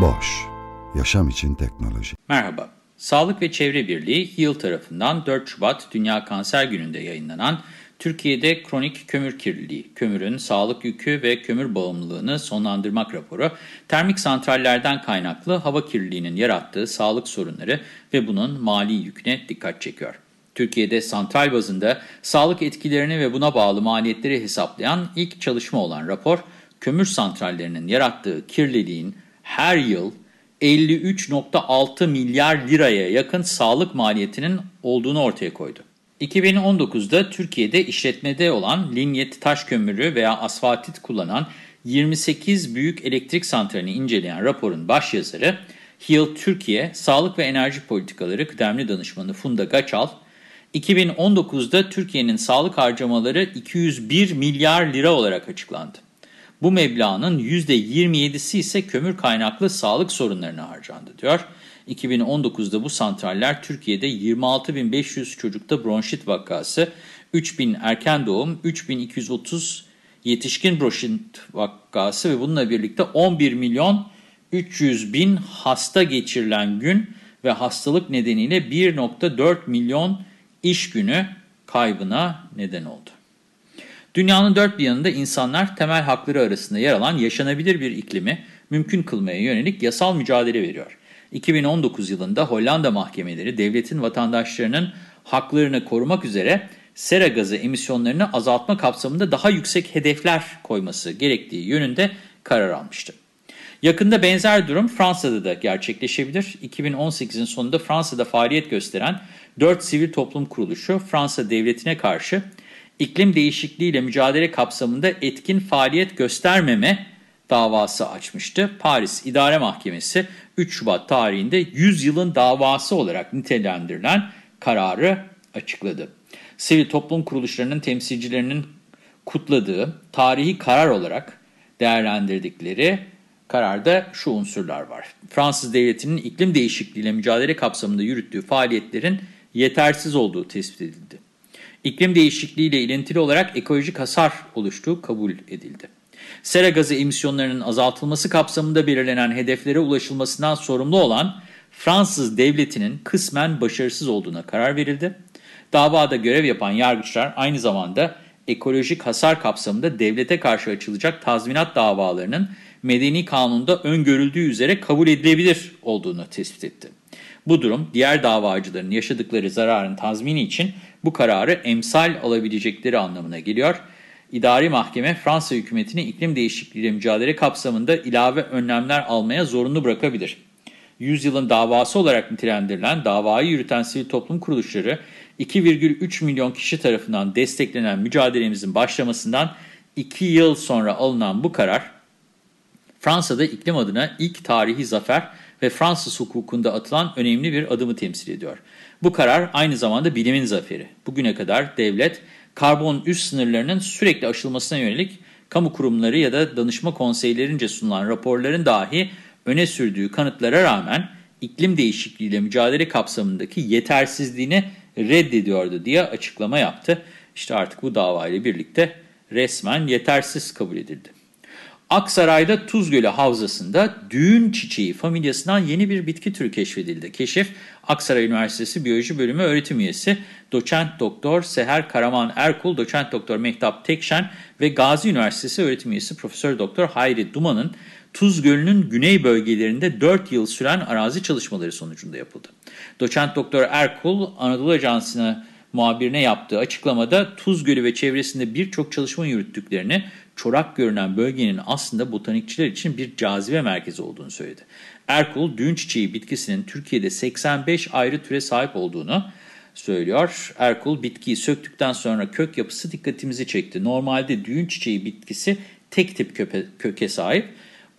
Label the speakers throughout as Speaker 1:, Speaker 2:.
Speaker 1: Boş, yaşam için teknoloji.
Speaker 2: Merhaba, Sağlık ve Çevre Birliği HEAL tarafından 4 Şubat Dünya Kanser Günü'nde yayınlanan Türkiye'de kronik kömür kirliliği, kömürün sağlık yükü ve kömür bağımlılığını sonlandırmak raporu, termik santrallerden kaynaklı hava kirliliğinin yarattığı sağlık sorunları ve bunun mali yüküne dikkat çekiyor. Türkiye'de santral bazında sağlık etkilerini ve buna bağlı maliyetleri hesaplayan ilk çalışma olan rapor, kömür santrallerinin yarattığı kirliliğin her yıl 53.6 milyar liraya yakın sağlık maliyetinin olduğunu ortaya koydu. 2019'da Türkiye'de işletmede olan linyet taş kömürü veya asfaltit kullanan 28 büyük elektrik santralini inceleyen raporun başyazarı, HEAL Türkiye Sağlık ve Enerji Politikaları Kıdemli Danışmanı Funda Gaçal, 2019'da Türkiye'nin sağlık harcamaları 201 milyar lira olarak açıklandı. Bu meblağın %27'si ise kömür kaynaklı sağlık sorunlarına harcandı diyor. 2019'da bu santraller Türkiye'de 26.500 çocukta bronşit vakası, 3.000 erken doğum, 3.230 yetişkin bronşit vakası ve bununla birlikte 11 milyon 300 bin hasta geçirilen gün ve hastalık nedeniyle 1.4 milyon iş günü kaybına neden oldu. Dünyanın dört bir yanında insanlar temel hakları arasında yer alan yaşanabilir bir iklimi mümkün kılmaya yönelik yasal mücadele veriyor. 2019 yılında Hollanda mahkemeleri devletin vatandaşlarının haklarını korumak üzere sera gazı emisyonlarını azaltma kapsamında daha yüksek hedefler koyması gerektiği yönünde karar almıştı. Yakında benzer durum Fransa'da da gerçekleşebilir. 2018'in sonunda Fransa'da faaliyet gösteren 4 sivil toplum kuruluşu Fransa devletine karşı iklim değişikliğiyle mücadele kapsamında etkin faaliyet göstermeme davası açmıştı. Paris İdare Mahkemesi 3 Şubat tarihinde 100 yılın davası olarak nitelendirilen kararı açıkladı. Sivil toplum kuruluşlarının temsilcilerinin kutladığı tarihi karar olarak değerlendirdikleri kararda şu unsurlar var. Fransız devletinin iklim değişikliğiyle mücadele kapsamında yürüttüğü faaliyetlerin yetersiz olduğu tespit edildi. İklim değişikliğiyle ilintili olarak ekolojik hasar oluştuğu kabul edildi. Sera gazı emisyonlarının azaltılması kapsamında belirlenen hedeflere ulaşılmasından sorumlu olan Fransız devletinin kısmen başarısız olduğuna karar verildi. Davada görev yapan yargıçlar aynı zamanda ekolojik hasar kapsamında devlete karşı açılacak tazminat davalarının medeni kanunda öngörüldüğü üzere kabul edilebilir olduğunu tespit etti. Bu durum diğer davacıların yaşadıkları zararın tazmini için bu kararı emsal alabilecekleri anlamına geliyor. İdari mahkeme Fransa hükümetini iklim değişikliğiyle mücadele kapsamında ilave önlemler almaya zorunlu bırakabilir. Yüzyılın davası olarak nitelendirilen davayı yürüten sivil toplum kuruluşları 2,3 milyon kişi tarafından desteklenen mücadelemizin başlamasından 2 yıl sonra alınan bu karar Fransa'da iklim adına ilk tarihi zafer ve Fransız hukukunda atılan önemli bir adımı temsil ediyor. Bu karar aynı zamanda bilimin zaferi. Bugüne kadar devlet karbon üst sınırlarının sürekli aşılmasına yönelik kamu kurumları ya da danışma konseylerince sunulan raporların dahi öne sürdüğü kanıtlara rağmen iklim değişikliğiyle mücadele kapsamındaki yetersizliğini reddediyordu diye açıklama yaptı. İşte artık bu davayla birlikte resmen yetersiz kabul edildi. Aksaray'da Tuz Gölü Havzası'nda düğün çiçeği familyasından yeni bir bitki türü keşfedildi. Keşif, Aksaray Üniversitesi Biyoloji Bölümü öğretim üyesi doçent doktor Seher Karaman Erkul, doçent doktor Mehtap Tekşen ve Gazi Üniversitesi öğretim üyesi Profesör Doktor Hayri Duman'ın Tuz Gölü'nün güney bölgelerinde 4 yıl süren arazi çalışmaları sonucunda yapıldı. Doçent Doktor Erkul, Anadolu Ajansı'na muhabirine yaptığı açıklamada Tuz Gölü ve çevresinde birçok çalışma yürüttüklerini, çorak görünen bölgenin aslında botanikçiler için bir cazibe merkezi olduğunu söyledi. Erkul, düğün çiçeği bitkisinin Türkiye'de 85 ayrı türe sahip olduğunu söylüyor. Erkul, bitkiyi söktükten sonra kök yapısı dikkatimizi çekti. Normalde düğün çiçeği bitkisi tek tip köpe, köke sahip.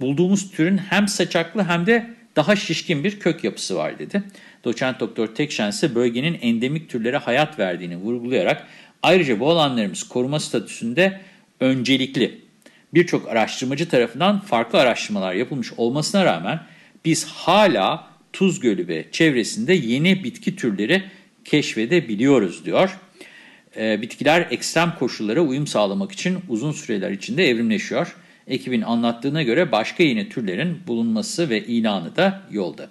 Speaker 2: Bulduğumuz türün hem saçaklı hem de daha şişkin bir kök yapısı var dedi. Doçent Doktor Tekşen ise bölgenin endemik türlere hayat verdiğini vurgulayarak ayrıca bu alanlarımız koruma statüsünde öncelikli. Birçok araştırmacı tarafından farklı araştırmalar yapılmış olmasına rağmen biz hala Tuz Gölü ve çevresinde yeni bitki türleri keşfedebiliyoruz diyor. E, bitkiler ekstrem koşullara uyum sağlamak için uzun süreler içinde evrimleşiyor. Ekibin anlattığına göre başka yeni türlerin bulunması ve ilanı da yolda.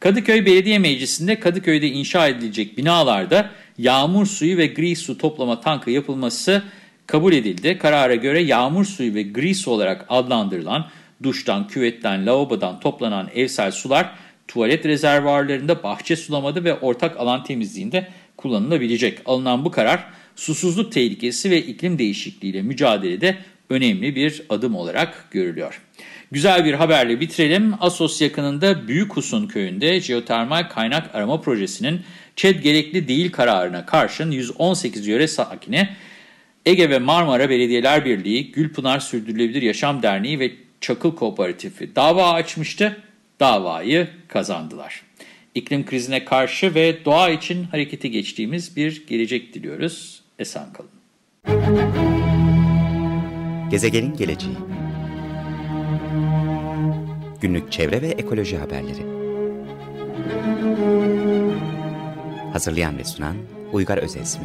Speaker 2: Kadıköy Belediye Meclisi'nde Kadıköy'de inşa edilecek binalarda yağmur suyu ve gri su toplama tankı yapılması kabul edildi. Karara göre yağmur suyu ve gri su olarak adlandırılan duştan, küvetten, lavabodan toplanan evsel sular tuvalet rezervuarlarında, bahçe sulamada ve ortak alan temizliğinde kullanılabilecek. Alınan bu karar susuzluk tehlikesi ve iklim değişikliğiyle mücadelede önemli bir adım olarak görülüyor. Güzel bir haberle bitirelim. Asos yakınında Büyükhusun köyünde jeotermal kaynak arama projesinin ÇED gerekli değil kararına karşın 118 yöre sakini Ege ve Marmara Belediyeler Birliği, Gülpınar Sürdürülebilir Yaşam Derneği ve Çakıl Kooperatifi dava açmıştı. Davayı kazandılar. İklim krizine karşı ve doğa için harekete geçtiğimiz bir gelecek diliyoruz. Esen kalın.
Speaker 3: Gezegenin geleceği Günlük çevre ve ekoloji haberleri Hazırlayan ve sunan Uygar Özesmi